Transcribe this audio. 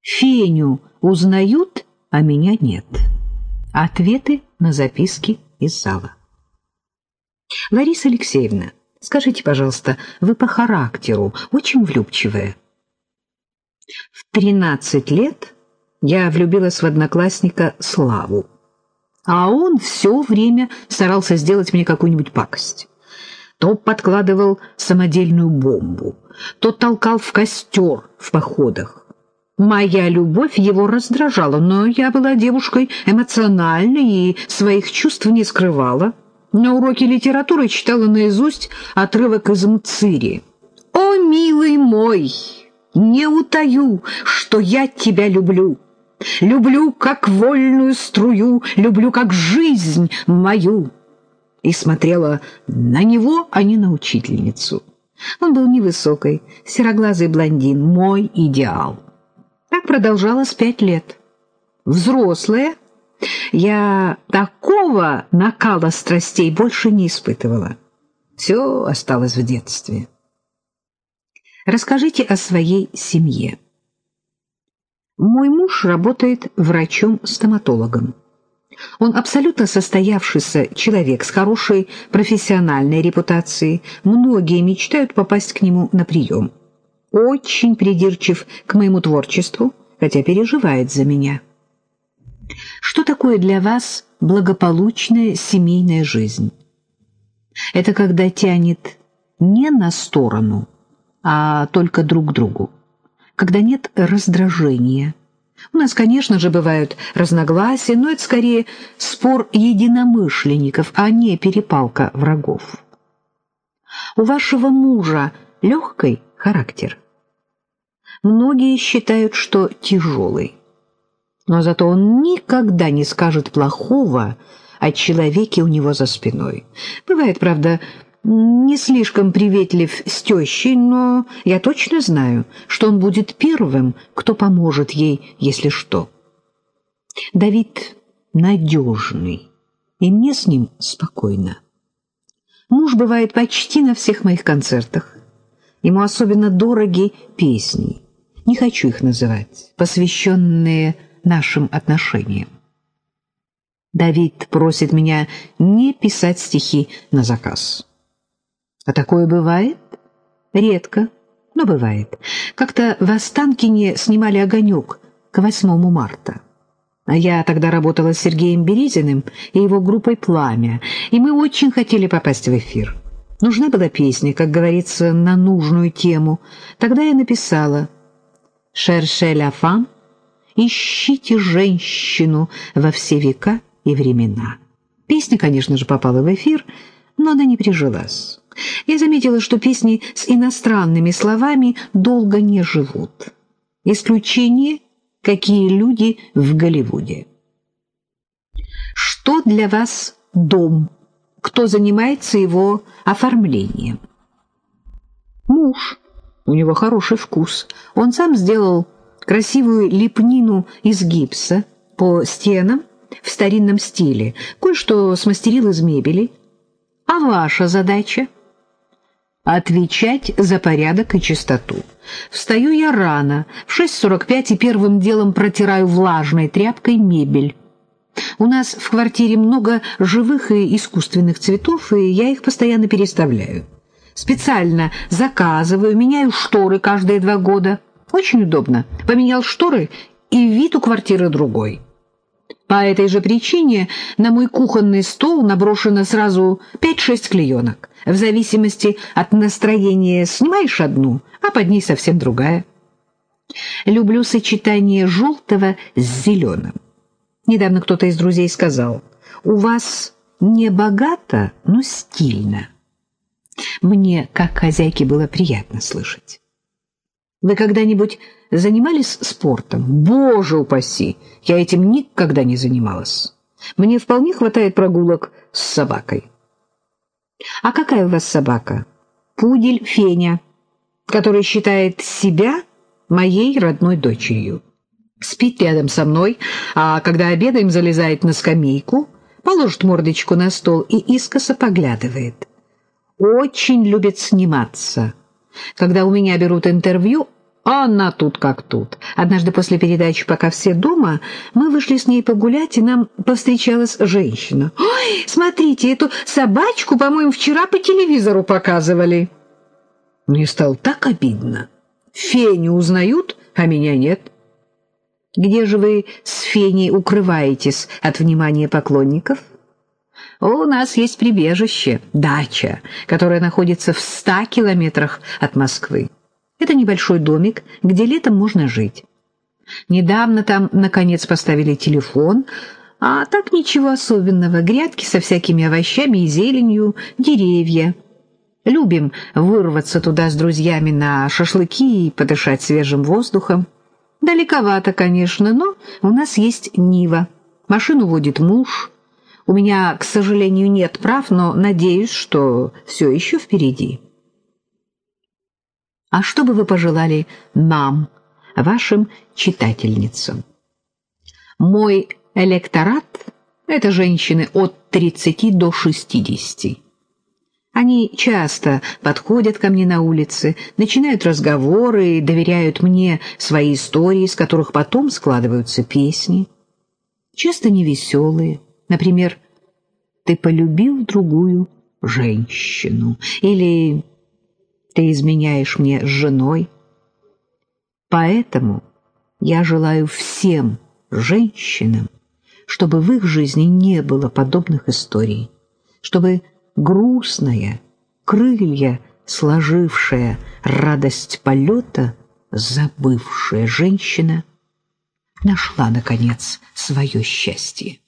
Феню узнают, а меня нет. Ответы на записки из зала. Лариса Алексеевна, скажите, пожалуйста, вы по характеру очень влюбчивая. В тринадцать лет я влюбилась в одноклассника Славу, а он все время старался сделать мне какую-нибудь пакость. То подкладывал самодельную бомбу, то толкал в костер в походах. Моя любовь его раздражала, но я была девушкой эмоциональной и своих чувств не скрывала. На уроке литературы читала наизусть отрывок из Мцири. «О, милый мой, не утаю, что я тебя люблю. Люблю, как вольную струю, люблю, как жизнь мою». И смотрела на него, а не на учительницу. Он был невысокий, сероглазый блондин, мой идеал. Так продолжалось пять лет. Взрослая, я такого накала страстей больше не испытывала. Все осталось в детстве. Расскажите о своей семье. Мой муж работает врачом-стоматологом. Он абсолютно состоявшийся человек с хорошей профессиональной репутацией. Многие мечтают попасть к нему на прием очень придирчив к моему творчеству, хотя переживает за меня. Что такое для вас благополучная семейная жизнь? Это когда тянет не на сторону, а только друг к другу. Когда нет раздражения. У нас, конечно же, бывают разногласия, но это скорее спор единомышленников, а не перепалка врагов. У вашего мужа легкий характер. Многие считают, что тяжелый. Но зато он никогда не скажет плохого о человеке у него за спиной. Бывает, правда, не слишком приветлив с тещей, но я точно знаю, что он будет первым, кто поможет ей, если что. Давид надежный, и мне с ним спокойно. Муж бывает почти на всех моих концертах. Ему особенно дороги песни, не хочу их называть, посвященные нашим отношениям. Давид просит меня не писать стихи на заказ. А такое бывает? Редко, но бывает. Как-то в Останкине снимали «Огонек» к 8 марта. А я тогда работала с Сергеем Березиным и его группой «Пламя», и мы очень хотели попасть в эфир. Нужна была песня, как говорится, на нужную тему. Тогда я написала «Шерше ля фам» «Ищите женщину во все века и времена». Песня, конечно же, попала в эфир, но она не прижилась. Я заметила, что песни с иностранными словами долго не живут. Исключение — какие люди в Голливуде. Что для вас дом? Кто занимается его оформлением. Муж. У него хороший вкус. Он сам сделал красивую лепнину из гипса по стенам в старинном стиле, кое-что смастерил из мебели. А ваша задача? Отвечать за порядок и чистоту. Встаю я рано, в 6.45 и первым делом протираю влажной тряпкой мебель. У нас в квартире много живых и искусственных цветов, и я их постоянно переставляю. Специально заказываю, меняю шторы каждые два года. Очень удобно. Поменял шторы, и вид у квартиры другой. По этой же причине на мой кухонный стол наброшено сразу 5-6 клеенок. В зависимости от настроения снимаешь одну, а под ней совсем другая. Люблю сочетание желтого с зеленым. Недавно кто-то из друзей сказал, «У вас не богато, но стильно». Мне, как хозяйке, было приятно слышать. Вы когда-нибудь занимались спортом? Боже упаси! Я этим никогда не занималась. Мне вполне хватает прогулок с собакой. А какая у вас собака? Пудель Феня, который считает себя моей родной дочерью спит рядом со мной, а когда обедаем, залезает на скамейку, положит мордочку на стол и искоса поглядывает. Очень любит сниматься. Когда у меня берут интервью, она тут как тут. Однажды после передачи «Пока все дома» мы вышли с ней погулять, и нам повстречалась женщина. «Ой, смотрите, эту собачку, по-моему, вчера по телевизору показывали». Мне стало так обидно. Феню узнают, а меня нет. Где же вы с Феней укрываетесь от внимания поклонников? У нас есть прибежище, дача, которая находится в ста километрах от Москвы. Это небольшой домик, где летом можно жить. Недавно там, наконец, поставили телефон, а так ничего особенного. Грядки со всякими овощами и зеленью, деревья. Любим вырваться туда с друзьями на шашлыки и подышать свежим воздухом. Далековато, конечно, но у нас есть Нива. Машину водит муж. У меня, к сожалению, нет прав, но надеюсь, что все еще впереди. А что бы вы пожелали нам, вашим читательницам? Мой электорат — это женщины от 30 до 60. Они часто подходят ко мне на улице, начинают разговоры и доверяют мне свои истории, из которых потом складываются песни. Часто невеселые. Например, «Ты полюбил другую женщину» или ты изменяешь мне с женой. Поэтому я желаю всем женщинам, чтобы в их жизни не было подобных историй, чтобы грустная, крылья сложившая радость полета, забывшая женщина, нашла, наконец, свое счастье.